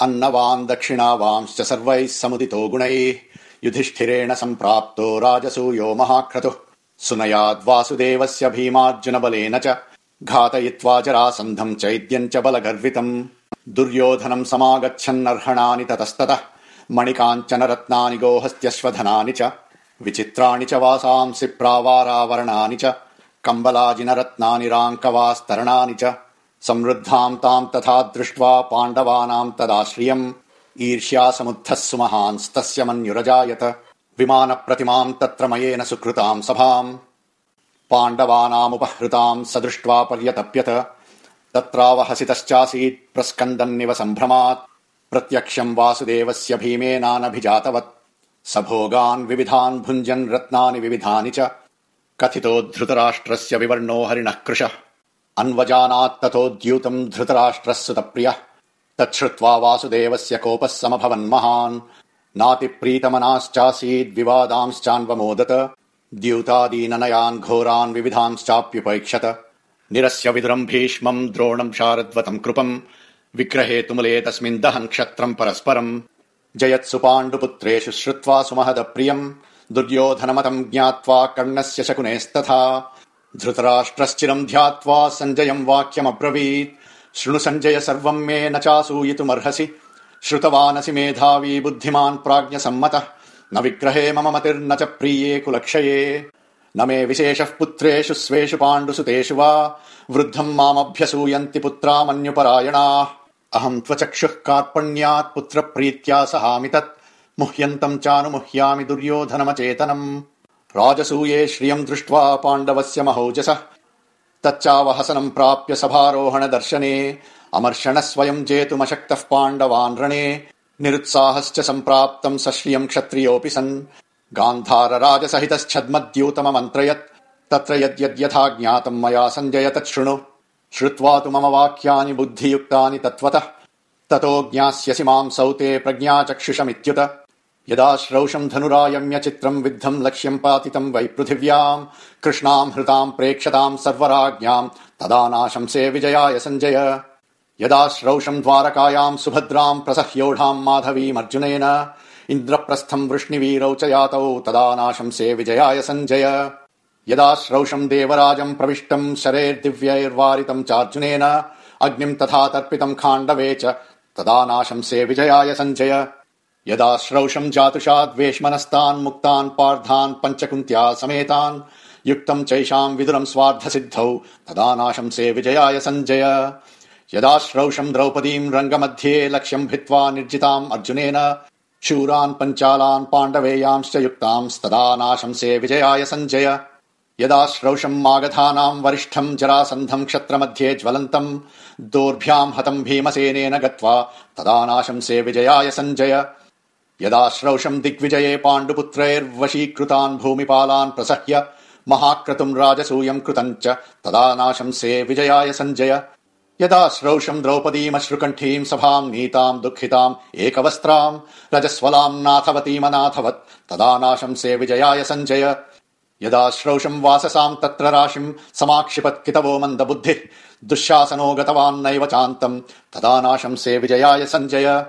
अन्नवान् दक्षिणावांश्च सर्वैः समुदितो गुणैः युधिष्ठिरेण सम्प्राप्तो राजसूयो महाक्रतुः। सुनयाद्वासुदेवस्य भीमार्जुन बलेन च घातयित्वा जरासन्धम् चैद्यम् च बलगर्वितम्। दुर्योधनम् समागच्छन्नर्हणानि ततस्ततः मणिकाञ्चन रत्नानि गोहस्त्यश्वधनानि च विचित्राणि च वासांसि प्रावारावरणानि च कम्बलाजिन रत्नानि राङ्कवास्तरणानि च समृद्धाम् ताम् तथा दृष्ट्वा पाण्डवानाम् तदाश्रियम्। ईर्ष्या समुद्धः सुमहांस्तस्य मन्युरजायत। विमानप्रतिमाम् तत्र मयेन सुकृताम् सभाम्। पाण्डवानामुपहृताम् स दृष्ट्वा पर्यतप्यत। तत्रावहसितश्चासीत् प्रस्कन्दन्निव सम्भ्रमात्। प्रत्यक्षम् वासुदेवस्य भीमेनानभिजातवत्। स भोगान् विविधान् भुञ्जन् रत्नानि विविधानि च। कथितो धृतराष्ट्रस्य विवर्णो हरिणः कृशः अन्वजानात्ततोद्यूतम् धृतराष्ट्रः सुतप्रियः तच्छ्रुत्वा वासुदेवस्य कोपः समभवन्महान् नातिप्रीतमनाश्चासीद्विवादांश्चान्वमोदत द्यूतादीननयान् घोरान् विविधांश्चाप्युपैक्षत। निरस्य विदुरम् भीष्मम् द्रोणम् शारद्वतम् कृपम्। विग्रहे तुमुले तस्मिन् दहन् क्षत्रम् परस्परम्। जयत्सु पाण्डुपुत्रेषु श्रुत्वा सुमहदप्रियम् दुर्योधनमतम् ज्ञात्वा कर्णस्य शकुनेस्तथा धृतराष्ट्रश्चिरम् ध्यात्वा सञ्जयम् वाक्यमब्रवीत्। शृणु सञ्जय सर्वम् मे न चासूयितुमर्हसि। श्रुतवानसि मेधावी बुद्धिमान् प्राज्ञसम्मतः। न विग्रहे मम मतिर्न च प्रीये कुलक्षये। न मे विशेषः पुत्रेषु स्वेषु पाण्डुसुतेषु वा। वृद्धम् मामभ्यसूयन्ति पुत्रामन्युपरायणाः। अहम् त्वचक्षुः कार्पण्यात् पुत्रप्रीत्या सहामि तत्। मुह्यन्तम् चानुमुह्यामि दुर्योधनमचेतनम् राजसूये श्रियम् दृष्ट्वा पाण्डवस्य महोजसः। तच्चावहसनम् प्राप्य सभारोहण दर्शने अमर्षण स्वयम् जेतुमशक्तः पाण्डवान् रणे निरुत्साहश्च सम्प्राप्तम् स श्रियम् क्षत्रियोऽपि सन्। गान्धार राजसहितश्छद्मद्यूतममन्त्रयत् तत्र यद्यद्यथा ज्ञातम् मया सञ्जय तच्छृणु श्रुत्वा तु मम वाक्यानि बुद्धियुक्तानि तत्त्वतः। ततो ज्ञास्यसि माम् सौते प्रज्ञाचक्षुषमित्युत यदा श्रौषम् धनुरायम्य चित्रम् विद्धम् लक्ष्यम् पातितम् वै पृथिव्याम् कृष्णाम् हृताम् प्रेक्षताम् सर्वराज्ञाम् तदा नाशंसे विजयाय सञ्जय यदा श्रौषम् द्वारकायाम् सुभद्राम् प्रसह्योढाम् माधवीमर्जुनेन इन्द्रप्रस्थम् वृष्णिवीरौ च यातौ तदा नाशंसे विजयाय सञ्जय यदा श्रौषम् देवराजम् प्रविष्टम् शरेर्दिव्यैर्वारितम् चार्जुनेन अग्निम् तथा तर्पितम् खाण्डवे च तदा नाशंसे विजयाय सञ्जय यदा श्रौषम् जातुषाद्वेष्मनस्तान् मुक्तान् पार्थान् पञ्चकुन्त्या समेतान् युक्तम् चैषाम् विदुरम् स्वार्थसिद्धौ तदा नाशंसे विजयाय सञ्जय। यदा श्रौषम् द्रौपदीम् रङ्गमध्ये लक्ष्यम् भित्त्वा निर्जिताम् अर्जुनेन शूरान् पञ्चालान् पाण्डवेयांश्च युक्तांस्तदा नाशंसे विजयाय सञ्जय। यदा श्रौषम् मागधानाम् वरिष्ठम् जरासन्धम् क्षत्रमध्ये ज्वलन्तम् दोर्भ्याम् हतम् भीमसेनेन गत्वा तदा नाशंसे विजयाय सञ्जय यदा श्रौषम् दिग्विजये पाण्डुपुत्रैर्वशीकृतान् भूमिपालान् प्रसह्य महाक्रतुम् राजसूयम् कृतम् च तदा नाशंसे विजयाय सञ्जय। यदा श्रौषम् द्रौपदीमश्रुकण्ठीम् सभाम् नीताम् दुःखिताम् एकवस्त्राम् रजस्वलाम् नाथवतीमनाथवत् तदा नाशंसे विजयाय सञ्जय। यदा श्रौषम् वाससाम् तत्र राशिम् समाक्षिपत्कितवो मन्दबुद्धिः दुःशासनो गतवान्नैव चान्तम् तदा नाशंसे विजयाय सञ्जय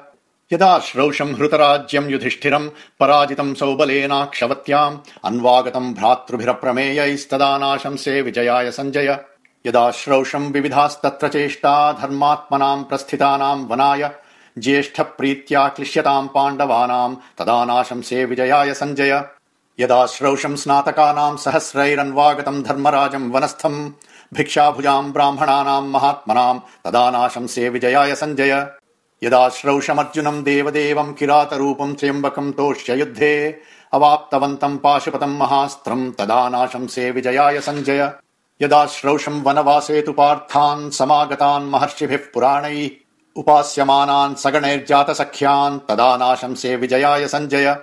यदा श्रौषम् हृतराज्यम् युधिष्ठिरम् पराजितम् सौबलेनाक्षवत्याम् अन्वागतम् भ्रातृभिरप्रमेयैस्तदा नाशंसे विजयाय सञ्जय यदा श्रौषम् विविधास्तत्र चेष्टा धर्मात्मनाम् प्रस्थितानाम् वनाय ज्येष्ठ प्रीत्या क्लिश्यताम् पाण्डवानाम् तदा नाशंसे विजयाय सञ्जय यदा श्रौषम् स्नातकानाम् सहस्रैरन्वागतम् धर्मराजम् वनस्थम् भिक्षाभुजाम् ब्राह्मणानाम् महात्मनाम् तदा नाशंसे विजयाय सञ्जय यदा श्रौषमर्जुनम् देवदेवम् किरातरूपम् त्र्यम्बकम् तोष्य युद्धे अवाप्तवन्तम् पाशुपतम् महास्त्रम् तदा नाशंसे विजयाय सञ्जय यदा श्रौषम् वनवासे तु पार्थान् समागतान् महर्षिभिः पुराणैः उपास्यमानान् सगणैर्जातसख्यान् तदा नाशंसे विजयाय सञ्जय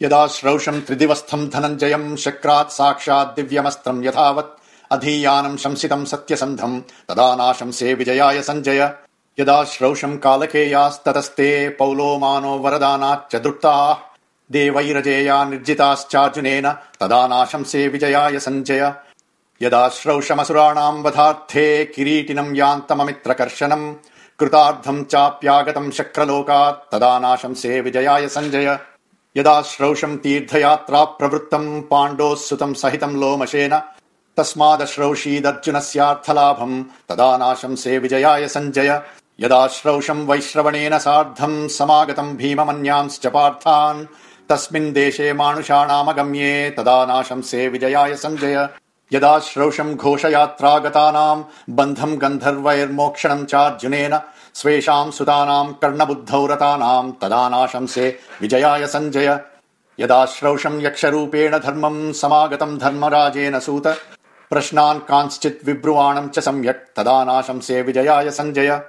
यदा श्रौषम् त्रिदिवस्थम् धनञ्जयम् शक्रात् साक्षात् दिव्यमस्त्रम् यथावत् अधीयानम् शंसितम् सत्यसन्धम् तदा नाशंसे विजयाय सञ्जय यदा श्रौषम् कालकेयास्ततस्ते पौलोमानो वरदानाच्च दृप्ताः देवैरजेया निर्जिताश्चार्जुनेन तदा नाशंसे विजयाय सञ्जय यदा श्रौषमसुराणाम् वधार्थे किरीटिनम् यान्तममित्रकर्षणम् कृतार्थम् चाप्यागतम् शक्रलोकात् तदा नाशंसे विजयाय सञ्जय यदा श्रौषम् तीर्थयात्रा प्रवृत्तम् पाण्डोः सुतम् सहितम् लोमशेन तस्मादश्रौषीदर्जुनस्यार्थलाभम् तदा नाशंसे विजयाय सञ्जय यदा श्रौषम् वैश्रवणेन सार्धम् समागतम् भीममन्यांश्च पार्थान्। तस्मिन् देशे मानुषाणामगम्ये तदा नाशंसे विजयाय सञ्जय यदा श्रौषम् घोषयात्रागतानाम् बन्धम् गन्धर्वैर्मोक्षणम् चार्जुनेन स्वेषाम् सुतानाम् कर्णबुद्धौ रतानाम् तदा नाशंसे विजयाय सञ्जय यदा श्रौषम् यक्षरूपेण धर्मम् समागतम् धर्मराजेन सूत। प्रश्नान् कांश्चित् विब्रुवाणम् च सम्यक् तदा नाशंसे विजयाय सञ्जय